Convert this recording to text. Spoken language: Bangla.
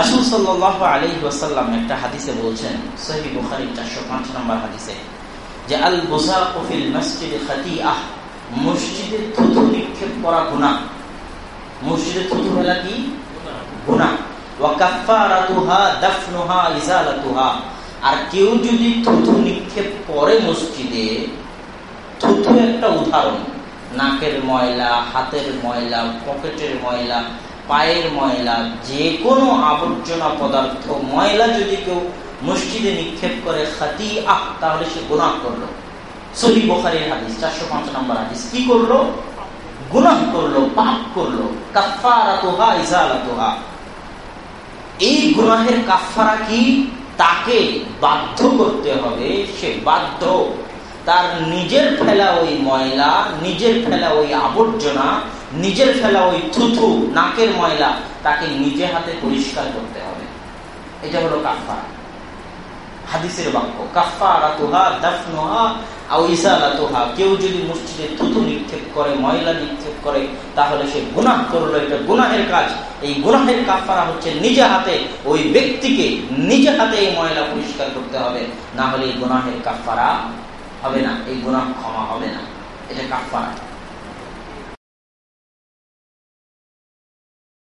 রাসুল সাল্লাহ আলী ওয়াসাল্লাম একটা হাদিসে বলছেন সহি বুখারি চারশো পাঁচ নম্বর হাদিসে, যে আল বোসা কফিল খাতি আহ মসজিদে নিক্ষেপ করা গুণা মসজিদে কি? গুণা আর কেউ যদি থুথু নিক্ষেপ করে মসজিদে থুথু একটা উদাহরণ, নাকের ময়লা, হাতের ময়লা, পকেটের ময়লা পায়ের ময়লা যে কোনো আবর্জনা পদার্থ, ময়লা যদি কেউ মসজিদে নিক্ষেপ করে খাতি আহ তাহলে সে গুনাহ করল। সহি বোখারের হাদিস, চারশো পাঁচ নম্বর হাদিস। কি করল? গুনাহ করল, পাপ করল। এই গুনাহের কাফারা কি? তাকে বাধ্য করতে হবে, সে বাধ্য। তার নিজের ওই ময়লা, নিজের ফেলা ওই আবর্জনা, নিজের ফেলা ওই থুথু, নাকের ময়লা, তাকে নিজে হাতে পরিষ্কার করতে হবে। এটা হলো কাফা হাদিসের বাক্য তোহা দাফনোহা কেউ যদি মসজিদে নিক্ষেপ করে, ময়লা নিক্ষেপ করে, তাহলে সে গুনাহ করল, এটা গুনাহের কাজ। এই গুনাহের কাফারা হচ্ছে নিজে হাতে, ওই ব্যক্তিকে নিজে হাতে এই ময়লা পরিষ্কার করতে হবে। না হলে এই গুনাহের কাফারা হবে না এই গুণা ক্ষমা হবে না। এটা কাফারা।